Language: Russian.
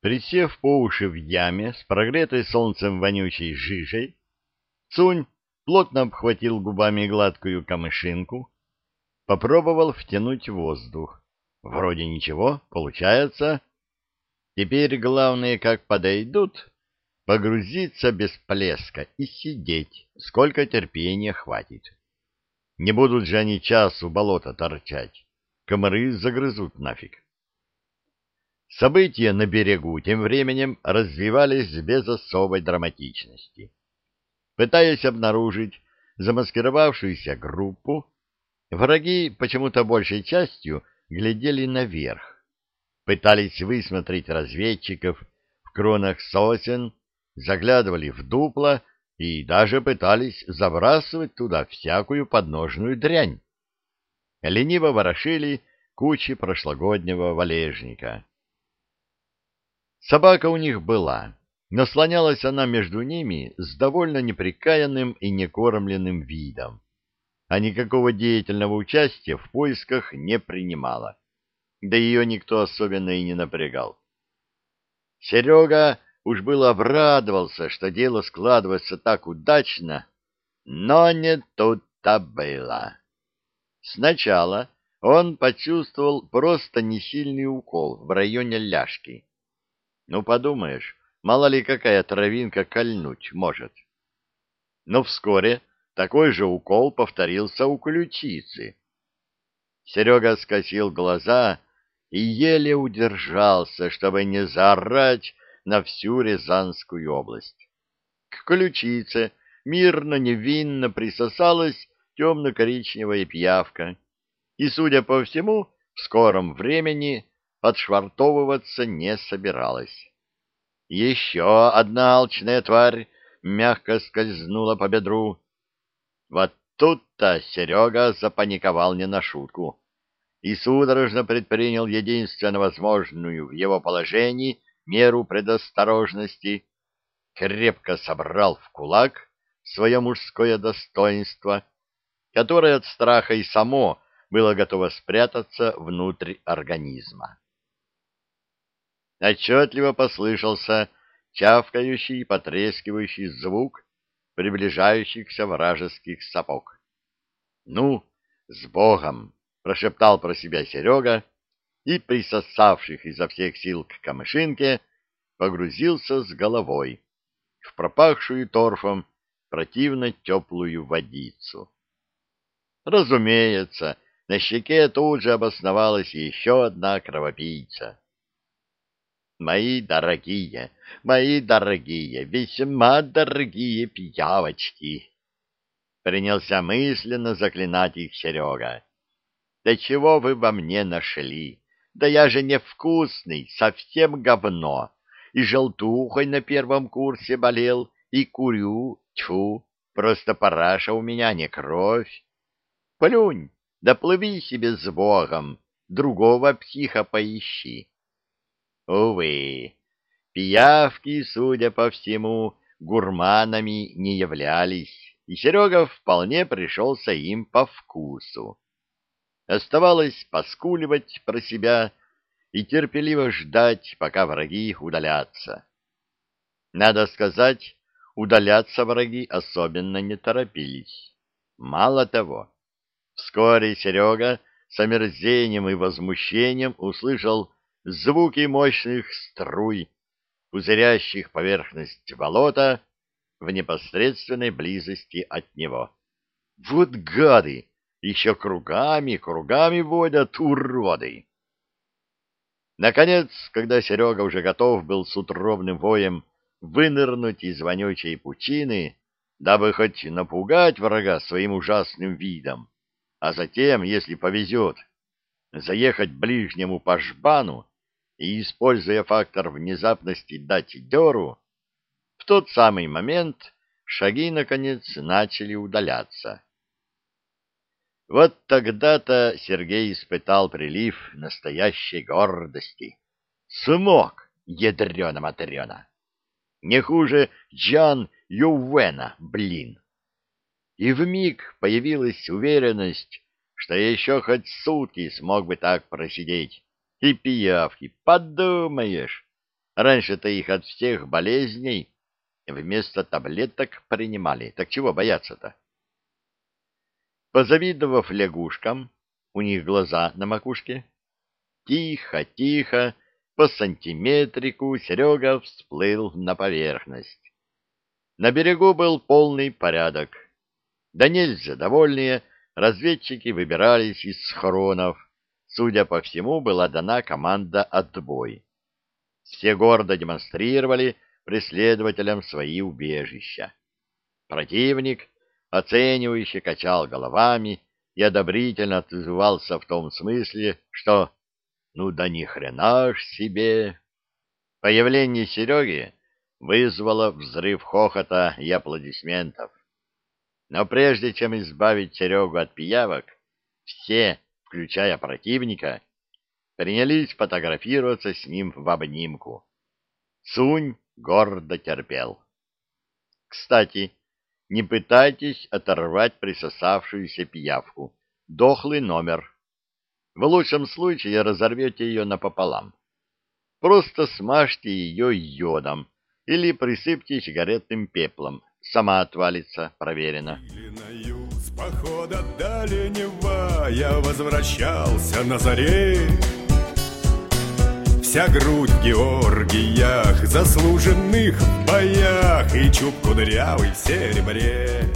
Присев по уши в яме с прогретой солнцем вонючей жижей, Цунь плотно обхватил губами гладкую камышинку, попробовал втянуть воздух. Вроде ничего, получается. Теперь главное, как подойдут, погрузиться без плеска и сидеть, сколько терпения хватит. Не будут же они час у болота торчать, комары загрызут нафиг. События на берегу тем временем развивались без особой драматичности. Пытаясь обнаружить замаскировавшуюся группу, враги почему-то большей частью глядели наверх, пытались высмотреть разведчиков в кронах сосен, заглядывали в дупла и даже пытались забрасывать туда всякую подножную дрянь. Лениво ворошили кучи прошлогоднего валежника. Собака у них была, но слонялась она между ними с довольно неприкаянным и некормленным видом, а никакого деятельного участия в поисках не принимала, да ее никто особенно и не напрягал. Серега уж было обрадовался, что дело складывается так удачно, но не тут-то было. Сначала он почувствовал просто несильный укол в районе ляжки, ну, подумаешь, мало ли какая травинка кольнуть может. Но вскоре такой же укол повторился у ключицы. Серега скосил глаза и еле удержался, чтобы не заорать на всю Рязанскую область. К ключице мирно невинно присосалась темно-коричневая пиявка, и, судя по всему, в скором времени отшвартовываться не собиралась. Еще одна алчная тварь мягко скользнула по бедру. Вот тут-то Серега запаниковал не на шутку и судорожно предпринял единственно возможную в его положении меру предосторожности, крепко собрал в кулак свое мужское достоинство, которое от страха и само было готово спрятаться внутрь организма отчетливо послышался чавкающий и потрескивающий звук приближающихся вражеских сапог. «Ну, с Богом!» — прошептал про себя Серега и, присосавших изо всех сил к камышинке, погрузился с головой в пропахшую торфом противно теплую водицу. Разумеется, на щеке тут же обосновалась еще одна кровопийца. Мои дорогие, мои дорогие, весьма дорогие пиявочки! Принялся мысленно заклинать их Серега. Да чего вы во мне нашли? Да я же невкусный, совсем говно. И желтухой на первом курсе болел, и курю, тьфу, просто параша у меня не кровь. Плюнь, да плыви себе с Богом, другого психа поищи. Увы, пиявки, судя по всему, гурманами не являлись, и Серега вполне пришелся им по вкусу. Оставалось поскуливать про себя и терпеливо ждать, пока враги удалятся. Надо сказать, удаляться враги особенно не торопились. Мало того, вскоре Серега с омерзением и возмущением услышал звуки мощных струй, пузырящих поверхность болота в непосредственной близости от него. Вот гады! Еще кругами, кругами водят уроды! Наконец, когда Серега уже готов был с утробным воем вынырнуть из вонючей пучины, дабы хоть напугать врага своим ужасным видом, а затем, если повезет, заехать ближнему по жбану и, используя фактор внезапности дать дёру, в тот самый момент шаги, наконец, начали удаляться. Вот тогда-то Сергей испытал прилив настоящей гордости. Смог, ядрена-матрена! Не хуже Джан Ювена, блин! И вмиг появилась уверенность, что еще хоть сутки смог бы так просидеть, и пиявки, подумаешь, Раньше-то их от всех болезней вместо таблеток принимали. Так чего бояться-то? Позавидовав лягушкам, у них глаза на макушке, тихо, тихо, по сантиметрику Серега всплыл на поверхность. На берегу был полный порядок. Да нельзя довольные разведчики выбирались из схронов. Судя по всему, была дана команда «Отбой». Все гордо демонстрировали преследователям свои убежища. Противник, оценивающе качал головами и одобрительно отзывался в том смысле, что «ну да ни хрена ж себе!» Появление Сереги вызвало взрыв хохота и аплодисментов. Но прежде чем избавить Серегу от пиявок, все, включая противника, принялись фотографироваться с ним в обнимку. Сунь гордо терпел. Кстати, не пытайтесь оторвать присосавшуюся пиявку. Дохлый номер. В лучшем случае разорвете ее напополам. Просто смажьте ее йодом или присыпьте сигаретным пеплом. Сама отвалится, проверено. Похода дальнего я возвращался на заре. Вся грудь в Георгиях, заслуженных в боях И чуб кудрявый в серебре.